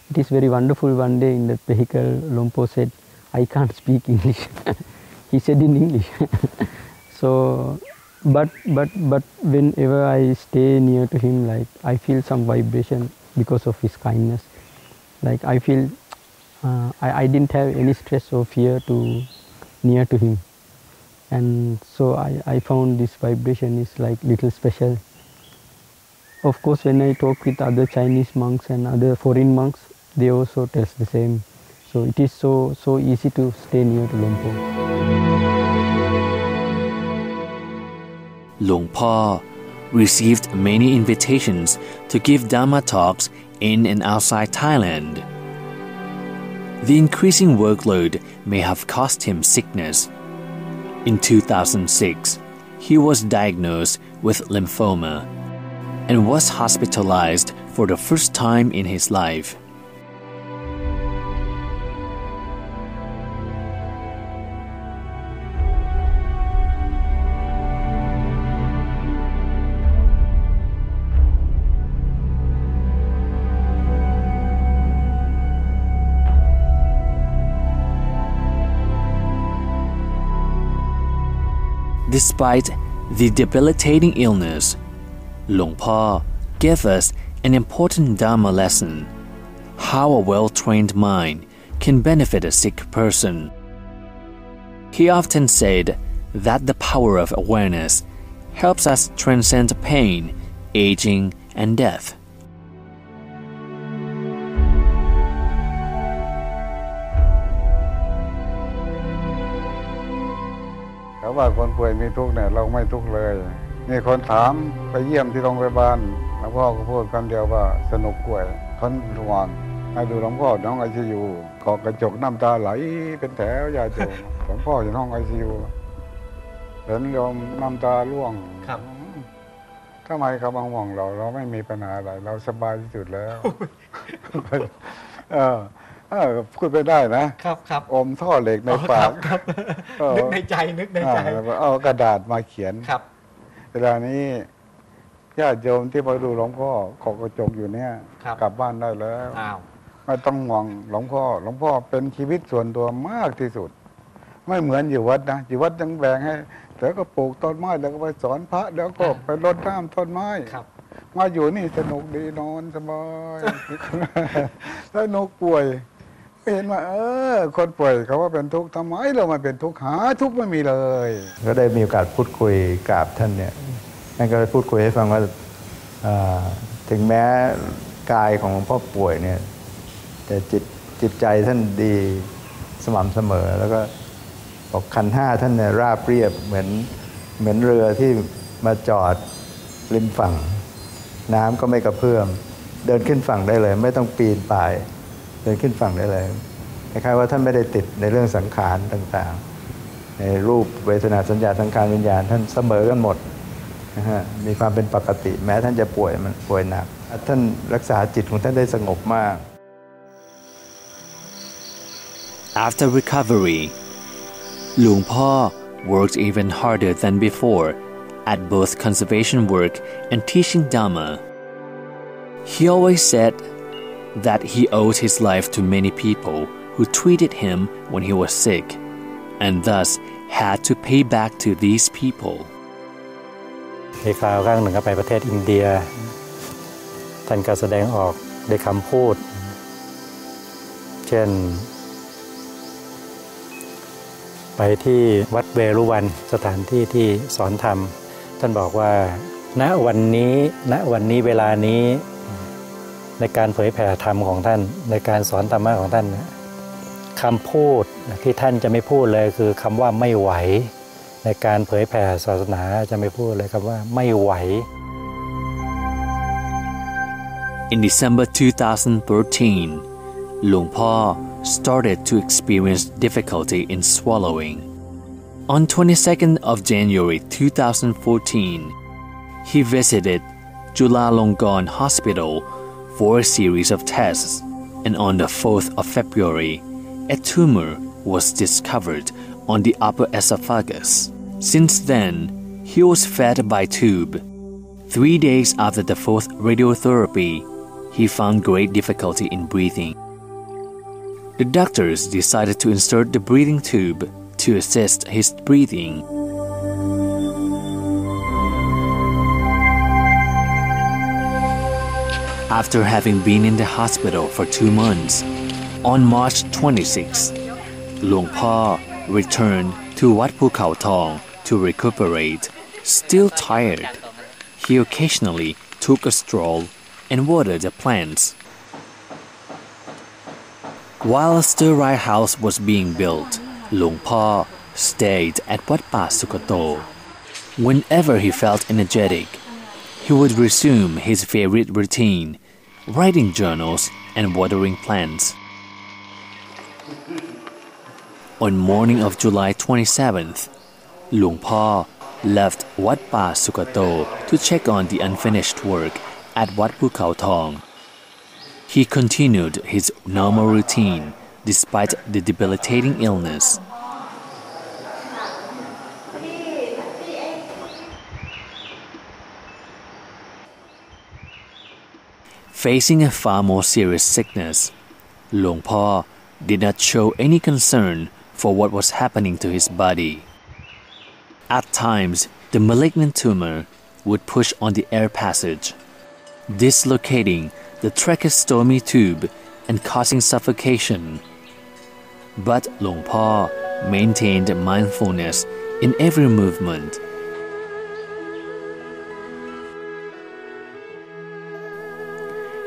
It is very wonderful. One day in the vehicle, Lompo said, I can't speak English. he said in English. so, but, but, but whenever I stay near to him, like I feel some vibration because of his kindness. Like I feel uh, I, I didn't have any stress or fear to near to him. And so I, I found this vibration is like little special. Of course, when I talk with other Chinese monks and other foreign monks, they also tell the same. So it is so so easy to stay near to Lumpur. Luang Po received many invitations to give Dharma talks in and outside Thailand. The increasing workload may have caused him sickness. In 2006, he was diagnosed with lymphoma and was hospitalized for the first time in his life. Despite the debilitating illness, Luang Po gave us an important Dharma lesson how a well trained mind can benefit a sick person. He often said that the power of awareness helps us transcend pain, aging, and death. ว่าคนป่วยมีทุกข์เนี่ยเราไม่ทุกข์เลยมีคนถามไปเยี่ยมที่โรงพยาบาลหลวงพ่อก็พูดคำเดียวว่าสนุกป่วยคนห่วงให้ดูหลวงพ่อนองไอกกระจกน้ำตาไหลเป็นแถวยาโจมหลวงพ่ออยู่ห้องไอซียูเห็นโยมน้ำตาร่วงครับทำไมเขาบางห่วงเรา เราไม่มีปัญหาอะไร เราสบายที่สุดแล้ว เออ เออพูดไปได้นะ ครับครับอมท่อเหล็กในปากนึกในใจนึกในใจเอากระดาษมาเขียนครับ เวลานี้ญาติโยมที่มาดูหลวงพ่อขอกระจกอยู่เนี่ยครับกลับบ้านได้แล้วอ้าวไม่ต้องห่วงหลวงพ่อ หลวงพ่อเป็นชีวิตส่วนตัวมากที่สุด ไม่เหมือนอยู่วัดนะอยู่วัดยังแบ่งให้เดี๋ยวก็ปลูกต้นไม้แล้วก็ไปสอนพระเดี๋ยวก็ไปรดน้ำต้นไม้ครับมาอยู่นี่สนุกดีนอนสบายแล้วนกป่วย เห็นว่าเออ คนป่วยเขาว่าเป็นทุกข์ทำไมเรามาเป็นทุกข์หาทุกข์ไม่มีเลย ก็ได้มีโอกาสพูดคุยกับท่านเนี่ยท่านก็ได้พูดคุยให้ฟังว่าถึงแม้กายของหลวงพ่อป่วยเนี่ยแต่จิตจิตใจท่านดีสม่ำเสมอ แล้วก็บอกคันห้าท่านเนี่ยราบเรียบเหมือนเหมือนเรือที่มาจอดริมฝั่ง น้ำก็ไม่กระเพื่อม เดินขึ้นฝั่งได้เลย ไม่ต้องปีนป่าย เดินขึ้นฝั่งได้เลยคล้ายๆว่าท่านไม่ได้ติดในเรื่องสังขารต่างๆ ในรูปเวทนาสัญญาสังขารวิญญาณท่านเสมอกันหมดนะฮะมีความเป็นปกติ แม้ท่านจะป่วยมันป่วยหนัก ท่านรักษาจิตของท่านได้สงบมาก After recovery, Lung Po worked even harder than before at both conservation work and teaching Dhamma. He always said that he owed his life to many people who treated him when he was sick, and thus had to pay back to these people. มีคราวครั้งหนึ่งก็ไปประเทศอินเดีย ท่านก็แสดงออกด้วยคำพูด เช่น ไปที่วัดเวรุวันสถานที่ที่สอนธรรม ท่านบอกว่า ณวันนี้ ณวันนี้เวลานี้ ในการเผยแผ่ธรรมของท่าน ในการสอนธรรมะของท่านคำพูดที่ท่านจะไม่พูดเลยคือคำว่าไม่ไหว ในการเผยแผ่ศาสนาจะไม่พูดเลยคำว่าไม่ไหว In December 2013, Lung Po started to experience difficulty in swallowing. On 22nd of January 2014, he visited Chulalongkorn Hospital for a series of tests, and on the 4th of February, a tumor was discovered on the upper esophagus. Since then, he was fed by tube. Three days after the fourth radiotherapy, he found great difficulty in breathing. The doctors decided to insert the breathing tube to assist his breathing. After having been in the hospital for two months, on March 26, Luang Pa returned to Wat Pu Khao Thong to recuperate. Still tired, he occasionally took a stroll and watered the plants. While a stir-fry house was being built, Luang Pa stayed at Wat Pa Sukato. Whenever he felt energetic, he would resume his favorite routine, writing journals and watering plants. On morning of July 27th, Lung Pa left Wat Pa Sukato to check on the unfinished work at Wat Pu Khao Thong. He continued his normal routine despite the debilitating illness. Facing a far more serious sickness, Luang Pa did not show any concern for what was happening to his body. At times, the malignant tumor would push on the air passage, dislocating the tracheostomy tube and causing suffocation. But Luang Pa maintained mindfulness in every movement.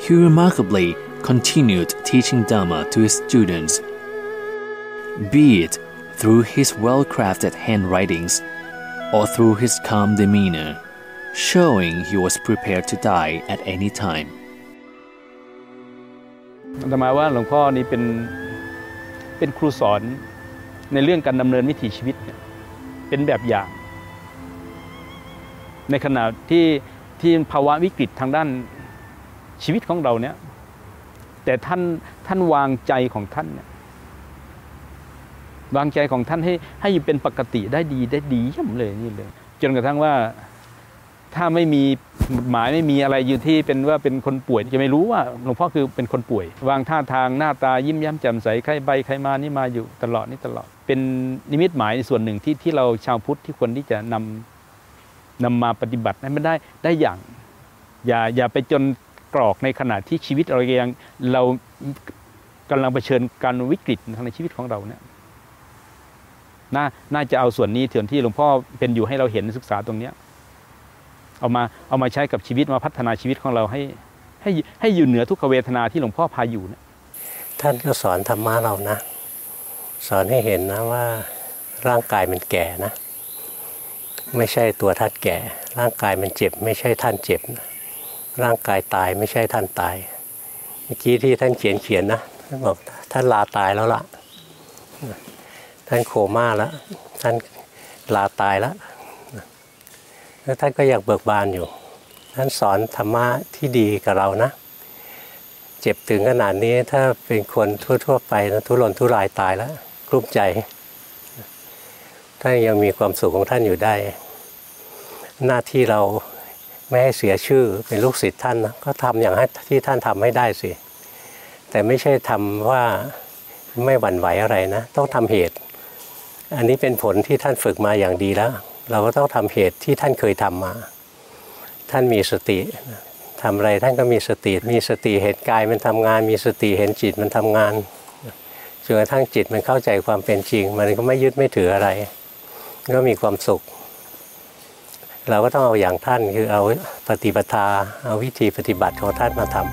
He remarkably continued teaching Dhamma to his students, be it through his well crafted handwritings or through his calm demeanor, showing he was prepared to die at any time. อาตมาว่าหลวงพ่อนี่เป็นเป็นครูสอนในเรื่องการดำเนินวิถีชีวิตเนี่ยเป็นแบบอย่าง ในขณะที่ที่ภาวะวิกฤตทางด้าน ชีวิตของเราเนี่ยแต่ท่านท่านวางใจของท่านเนี่ยวางใจของท่านให้ให้อยู่เป็นปกติได้ดีได้ดีเยี่ยมเลยนี่เลย จนกระทั่งว่าถ้าไม่มีหมายไม่มีอะไรอยู่ที่เป็นว่าเป็นคนป่วยจะไม่รู้ว่าหลวงพ่อคือเป็นคนป่วย วางท่าทางหน้าตายิ้มแย้มแจ่มใสใครใบใครมานี่มาอยู่ตลอดนี่ตลอด เป็นนิมิตหมายส่วนหนึ่งที่ที่เราชาวพุทธที่ควรที่จะนำนำมาปฏิบัติให้มันได้ได้อย่าง อย่าอย่าไปจน กรอกในขณะที่ชีวิตเรายังเรากำลังเผชิญการวิกฤตทางในชีวิตของเราเนี่ยน่าน่าจะเอาส่วนนี้เถื่อนที่หลวงพ่อเป็นอยู่ให้เราเห็นศึกษาตรงเนี้ยเอามาเอามาใช้กับชีวิตมาพัฒนาชีวิตของเราให้ให้ให้อยู่เหนือทุกขเวทนาที่หลวงพ่อพาอยู่นะท่านก็สอนธรรมะเรานะ สอนให้เห็นนะว่าร่างกายมันแก่นะ ไม่ใช่ตัวท่านแก่ ร่างกายมันเจ็บ ไม่ใช่ท่านเจ็บนะ ร่างกายตายไม่ใช่ท่านตาย เมื่อกี้ที่ท่านเขียนเขียนนะท่านบอกท่านลาตายแล้วล่ะ ท่านโคม่าแล้ว ท่านลาตายแล้วแล้วท่านก็ยังเบิกบานอยู่ ท่านสอนธรรมะที่ดีกับเรานะ เจ็บถึงขนาดนี้ถ้าเป็นคนทั่ว ๆ ไปนะทุรนทุรายตายแล้วกลุ้มใจ ท่านยังมีความสุขของท่านอยู่ได้ หน้าที่เรา ไม่ให้เสียชื่อเป็นลูกศิษย์ท่านนะก็ทำอย่างที่ท่านทำให้ได้สิ แต่ไม่ใช่ทำว่าไม่หวั่นไหวอะไรนะ ต้องทำเหตุ อันนี้เป็นผลที่ท่านฝึกมาอย่างดีแล้ว เราก็ต้องทำเหตุที่ท่านเคยทำมา ท่านมีสติทำอะไรท่านก็มีสติมีสติเห็นกายมันทำงาน มีสติเห็นจิตมันทำงานจนกระทั่งจิตมันเข้าใจความเป็นจริง มันก็ไม่ยึดไม่ถืออะไร ก็มีความสุข เราก็ต้องเอาอย่างท่านคือเอาปฏิปทา เอาวิธีปฏิบัติของท่านมาทำ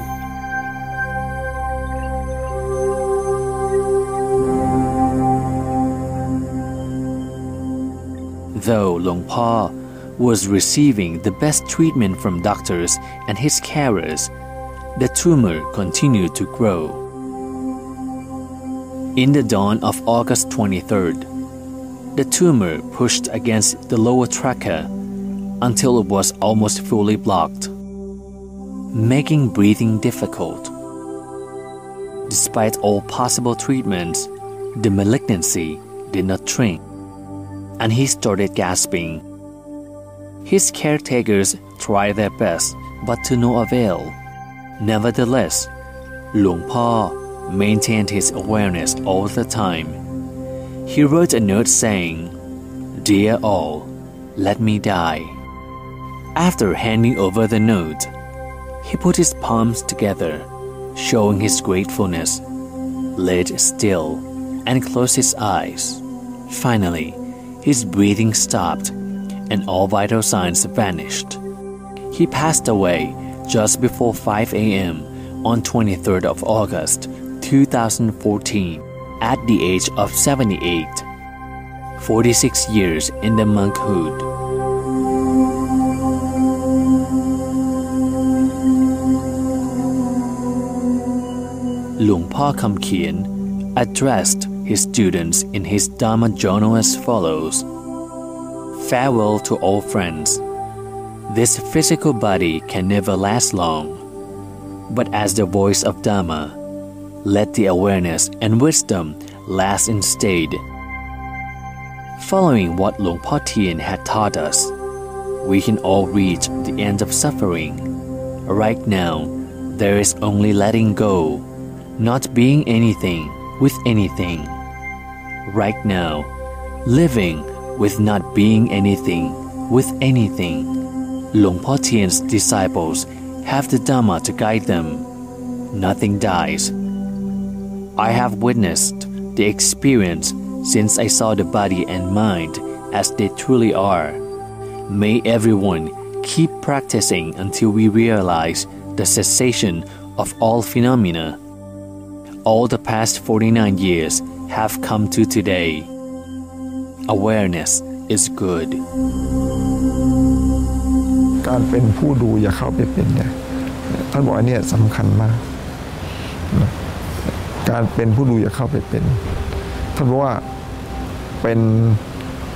Though Long Pa was receiving the best treatment from doctors and his carers, the tumor continued to grow. In the dawn of August 23rd, the tumor pushed against the lower trachea until it was almost fully blocked, making breathing difficult. Despite all possible treatments, the malignancy did not shrink, and he started gasping. His caretakers tried their best, but to no avail. Nevertheless, Luang Pa maintained his awareness all the time. He wrote a note saying, Dear all, let me die. After handing over the note, he put his palms together, showing his gratefulness, laid still, and closed his eyes. Finally, his breathing stopped, and all vital signs vanished. He passed away just before 5 a.m. on 23rd of August 2014 at the age of 78. 46 years in the monkhood. Lung Pa Kam Kien, addressed his students in his Dharma journal as follows Farewell to all friends. This physical body can never last long. But as the voice of Dharma, let the awareness and wisdom last instead. Following what Lung Pa Tien had taught us, we can all reach the end of suffering. Right now, there is only letting go not being anything with anything. Right now, living with not being anything with anything. Luang Por Tien's disciples have the Dhamma to guide them. Nothing dies. I have witnessed the experience since I saw the body and mind as they truly are. May everyone keep practicing until we realize the cessation of all phenomena. All the past 49 years have come to today. Awareness is good. การเป็นผู้ดูอย่าเข้าไปเป็นเนี่ยท่านบอกอันเนี้ยสำคัญมาก การเป็นผู้ดูอย่าเข้าไปเป็น ท่านบอกว่าเป็น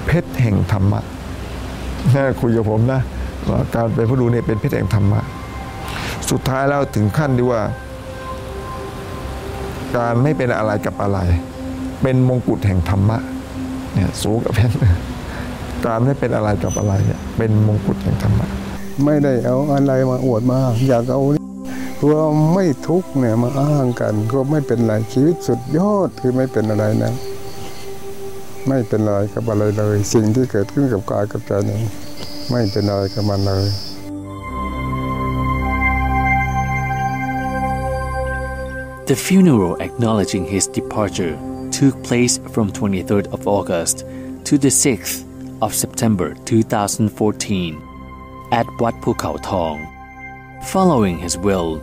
เพชรแห่งธรรมะนะคุยกับผมนะ การเป็นผู้ดูเนี่ยเป็นเพชรแห่งธรรมะ สุดท้ายแล้วถึงขั้นที่ว่า การไม่เป็นอะไรกับอะไร เป็นมงกุฎแห่งธรรมะเนี่ยสูงกับเพชรการไม่เป็นอะไรกับอะไรเนี่ยเป็นมงกุฎแห่งธรรมะไม่ได้เอาอะไรมาอวดมาอยากเอาตัวไม่ทุกเนี่ยมาอ้างกัน ก็ไม่เป็นไรชีวิตสุดยอดคือไม่เป็นอะไรนะ ไม่เป็นอะไรกับอะไรเลย สิ่งที่เกิดขึ้นกับกายกับใจเนี่ยไม่เป็นอะไรกับมันเลย The funeral acknowledging his departure took place from 23rd of August to the 6th of September 2014 at Wat Pu Khao Thong. Following his will,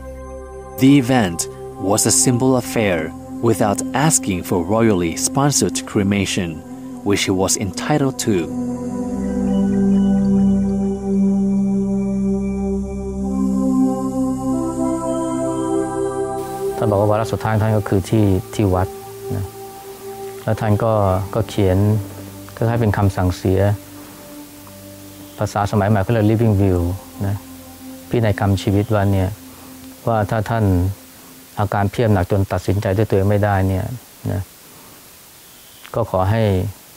the event was a simple affair without asking for royally sponsored cremation, which he was entitled to. ท่านบอกว่าวาระสุดท้ายท่านก็คือที่ที่วัดนะแล้วท่านก็ก็เขียนก็ให้เป็นคำสั่งเสีย ภาษาสมัยใหม่เขาเรียก living will นะพินัยกรรมชีวิตว่าเนี่ยว่าถ้าท่านอาการเพียบหนักจนตัดสินใจด้วยตัวเองไม่ได้เนี่ยนะก็ขอให้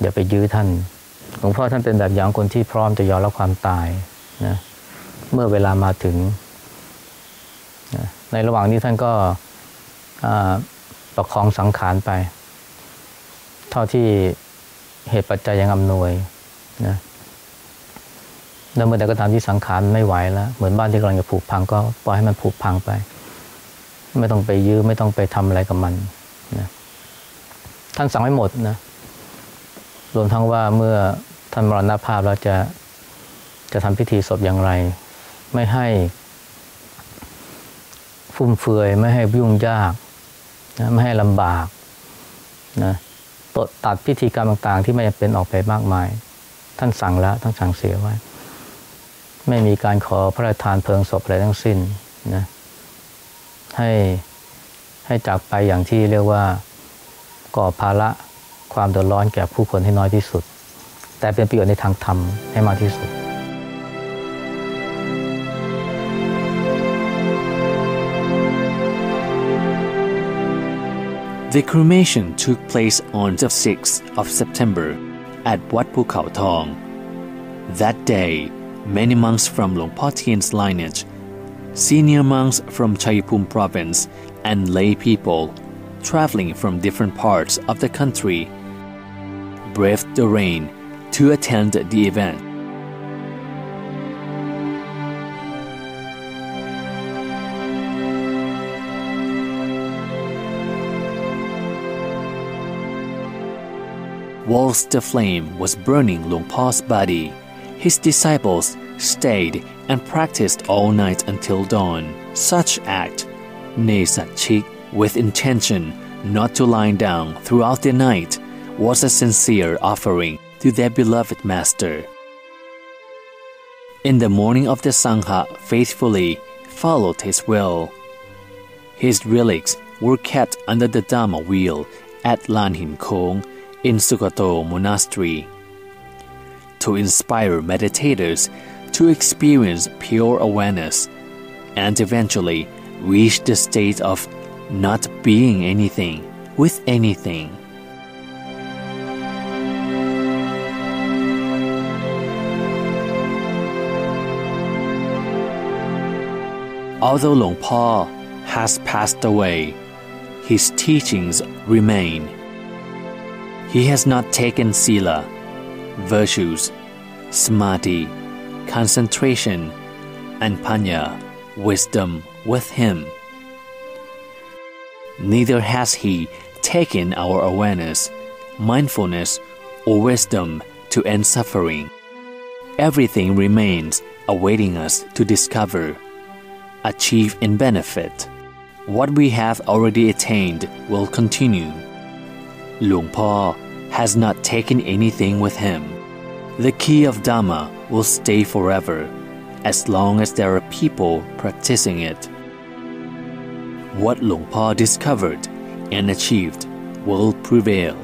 อย่าไปยื้อท่านหลวงพ่อท่านเป็นแบบอย่างคนที่พร้อมจะยอมรับความตายนะเมื่อเวลามาถึงนะในระหว่างนี้ท่านก็ ประคองสังขารไป เท่าที่เหตุปัจจัยยังอำนวยนะแล้วเมื่อใดก็ตามที่สังขารไม่ไหวแล้ว เหมือนบ้านที่กำลังจะผุพังก็ปล่อยให้มันผุพังไป ไม่ต้องไปยื้อไม่ต้องไปทำอะไรกับมันนะท่านสั่งไม่หมดนะรวมทั้งว่าเมื่อท่านมรณภาพแล้วจะจะทำพิธีศพอย่างไร ไม่ให้ฟุ่มเฟือยไม่ให้ยุ่งยาก นะไม่ให้ลำบากนะตตัดพิธีกรรมต่างๆ ที่ไม่เป็นออกไปมากมาย ท่านสั่งแล้วท่านสั่งเสียไว้ ไม่มีการขอพระราชทานเพลิงศพอะไรทั้งสิ้นนะให้ให้จากไปอย่างที่เรียกว่าก่อภาระความเดือดร้อนแก่ผู้คนให้น้อยที่สุด แต่เป็นประโยชน์ในทางธรรมให้มากที่สุด The cremation took place on the 6th of September at Wat Pu Khao Thong. That day, many monks from Long Po Tien's lineage, senior monks from Chayapum province, and lay people traveling from different parts of the country braved the rain to attend the event. Whilst the flame was burning Long Pa's body, his disciples stayed and practiced all night until dawn. Such act, Nesat Chik, with intention not to lie down throughout the night, was a sincere offering to their beloved master. In the morning of the Sangha faithfully followed his will. His relics were kept under the Dharma wheel at Lan Hin Kong in Sukato Monastery. To inspire meditators to experience pure awareness and eventually reach the state of not being anything with anything. Although Long Po has passed away, his teachings remain. He has not taken sila, virtues, samadhi, concentration, and panya, wisdom, with him. Neither has he taken our awareness, mindfulness, or wisdom to end suffering. Everything remains awaiting us to discover, achieve, and benefit. What we have already attained will continue. Luang Po has not taken anything with him. The key of Dhamma will stay forever as long as there are people practicing it. What Luang Po discovered and achieved will prevail.